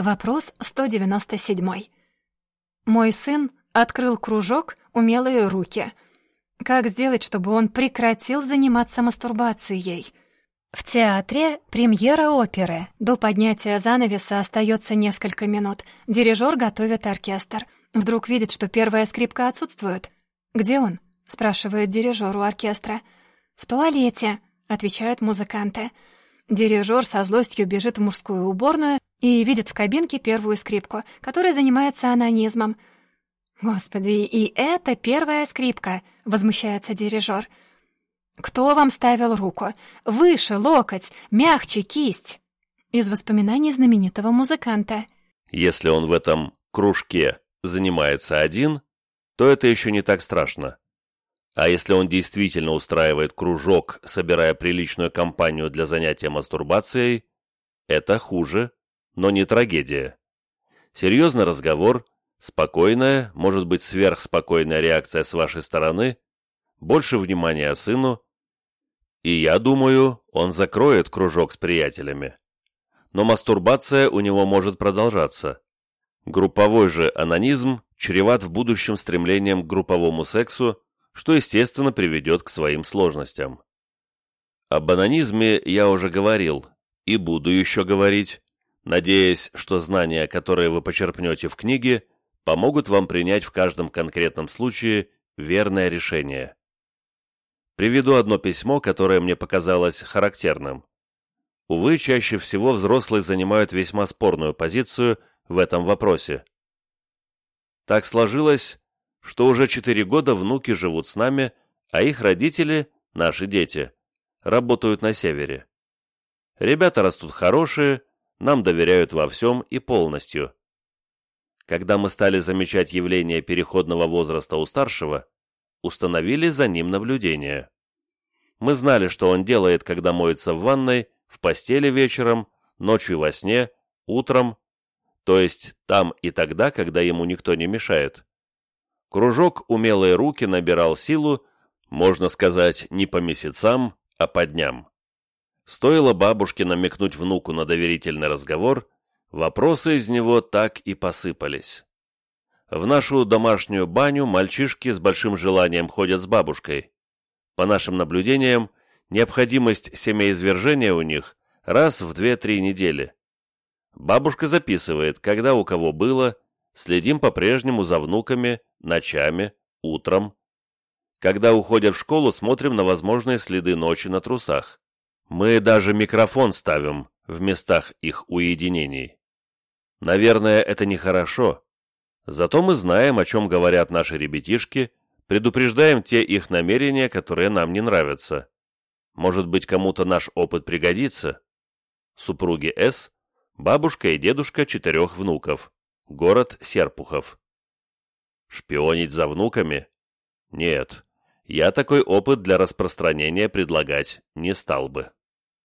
Вопрос 197. Мой сын открыл кружок «Умелые руки». Как сделать, чтобы он прекратил заниматься мастурбацией? В театре премьера оперы. До поднятия занавеса остается несколько минут. Дирижер готовит оркестр. Вдруг видит, что первая скрипка отсутствует. «Где он?» — спрашивает дирижер у оркестра. «В туалете», — отвечают музыканты. Дирижер со злостью бежит в мужскую уборную и видит в кабинке первую скрипку, которая занимается анонизмом. «Господи, и это первая скрипка!» — возмущается дирижер. «Кто вам ставил руку? Выше локоть, мягче кисть!» Из воспоминаний знаменитого музыканта. Если он в этом кружке занимается один, то это еще не так страшно. А если он действительно устраивает кружок, собирая приличную компанию для занятия мастурбацией, это хуже, но не трагедия. Серьезный разговор, спокойная, может быть сверхспокойная реакция с вашей стороны, больше внимания сыну, и я думаю, он закроет кружок с приятелями. Но мастурбация у него может продолжаться. Групповой же анонизм чреват в будущем стремлением к групповому сексу, что, естественно, приведет к своим сложностям. Об анонизме я уже говорил и буду еще говорить, надеясь, что знания, которые вы почерпнете в книге, помогут вам принять в каждом конкретном случае верное решение. Приведу одно письмо, которое мне показалось характерным. Увы, чаще всего взрослые занимают весьма спорную позицию в этом вопросе. Так сложилось, что уже четыре года внуки живут с нами, а их родители, наши дети, работают на севере. Ребята растут хорошие, нам доверяют во всем и полностью. Когда мы стали замечать явление переходного возраста у старшего, установили за ним наблюдение. Мы знали, что он делает, когда моется в ванной, в постели вечером, ночью во сне, утром, то есть там и тогда, когда ему никто не мешает. Кружок «Умелые руки» набирал силу, можно сказать, не по месяцам, а по дням. Стоило бабушке намекнуть внуку на доверительный разговор, вопросы из него так и посыпались. В нашу домашнюю баню мальчишки с большим желанием ходят с бабушкой. По нашим наблюдениям, необходимость семяизвержения у них раз в 2-3 недели. Бабушка записывает, когда у кого было, следим по-прежнему за внуками, ночами, утром. Когда уходят в школу, смотрим на возможные следы ночи на трусах. Мы даже микрофон ставим в местах их уединений. Наверное, это нехорошо. Зато мы знаем, о чем говорят наши ребятишки, предупреждаем те их намерения, которые нам не нравятся. Может быть, кому-то наш опыт пригодится? Супруги С, бабушка и дедушка четырех внуков. Город Серпухов. Шпионить за внуками? Нет, я такой опыт для распространения предлагать не стал бы.